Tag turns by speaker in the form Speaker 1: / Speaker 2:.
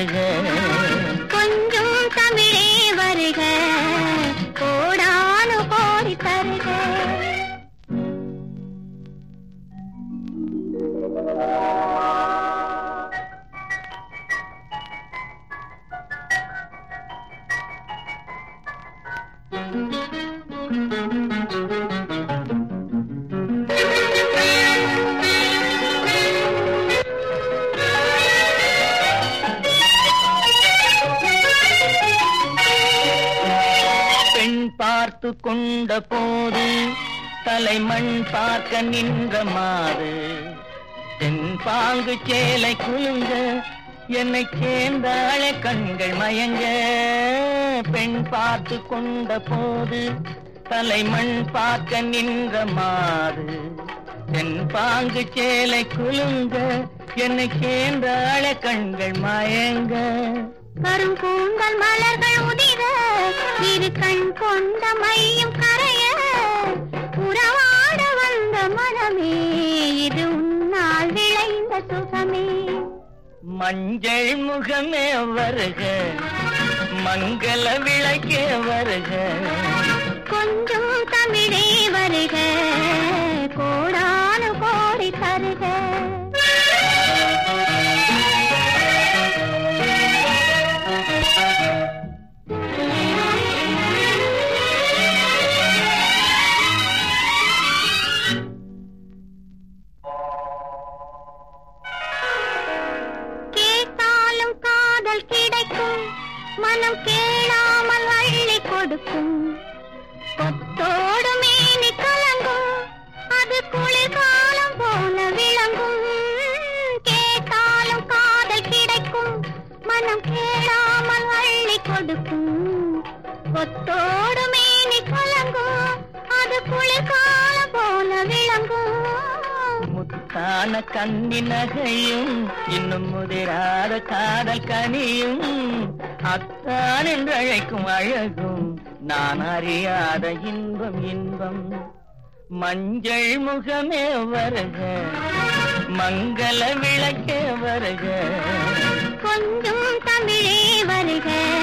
Speaker 1: வருக பார்த்து கொண்ட போது தலைமண் பார்க்க நின்ற மாறு. தென் பாங்கு சேலை குழுங்க என்னை சேர்ந்தாழ கண்கள் மயங்க. பெண் பார்த்து கொண்ட போது தலைமண் பார்க்க நின்ற மாறு. தென் பாங்கு சேலை குழுங்க என்னை சேர்ந்தாழ கண்கள் மயங்க.
Speaker 2: கருங்கூந்தல் மலர்கள் இரு கண் கொண்ட மையம் கரைய உறவாட வந்த மனமே இது உன்னால் விளைந்த சுகமே.
Speaker 1: மஞ்சள் முகமே வருக மங்கள விளக்கே வருக.
Speaker 2: கொஞ்சம் மனம் கேளாமல் அள்ளி கொடுக்கும். கொத்தோடு மீனி கலங்கும். அது குளிர்காலம் போல விளங்கும். கேட்டாலும் காதல் கிடைக்கும். மனம் கேளாமல் அள்ளி கொடுக்கும். கொத்தோடு மீனி கலங்கும். அது குளிர்காலம் போல விளங்கும்.
Speaker 1: காண கண்ணி நகையும் இன்னும் முதிராத காதல் கனியும் அத்தான் என்று அழைக்கும் அழகும். நான் அறியாத இன்பம் இன்பம். மஞ்சள் முகமே வருக மங்கள விளக்கே வருக.
Speaker 2: கொஞ்சம் தமிழே வருக.